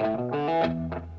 Música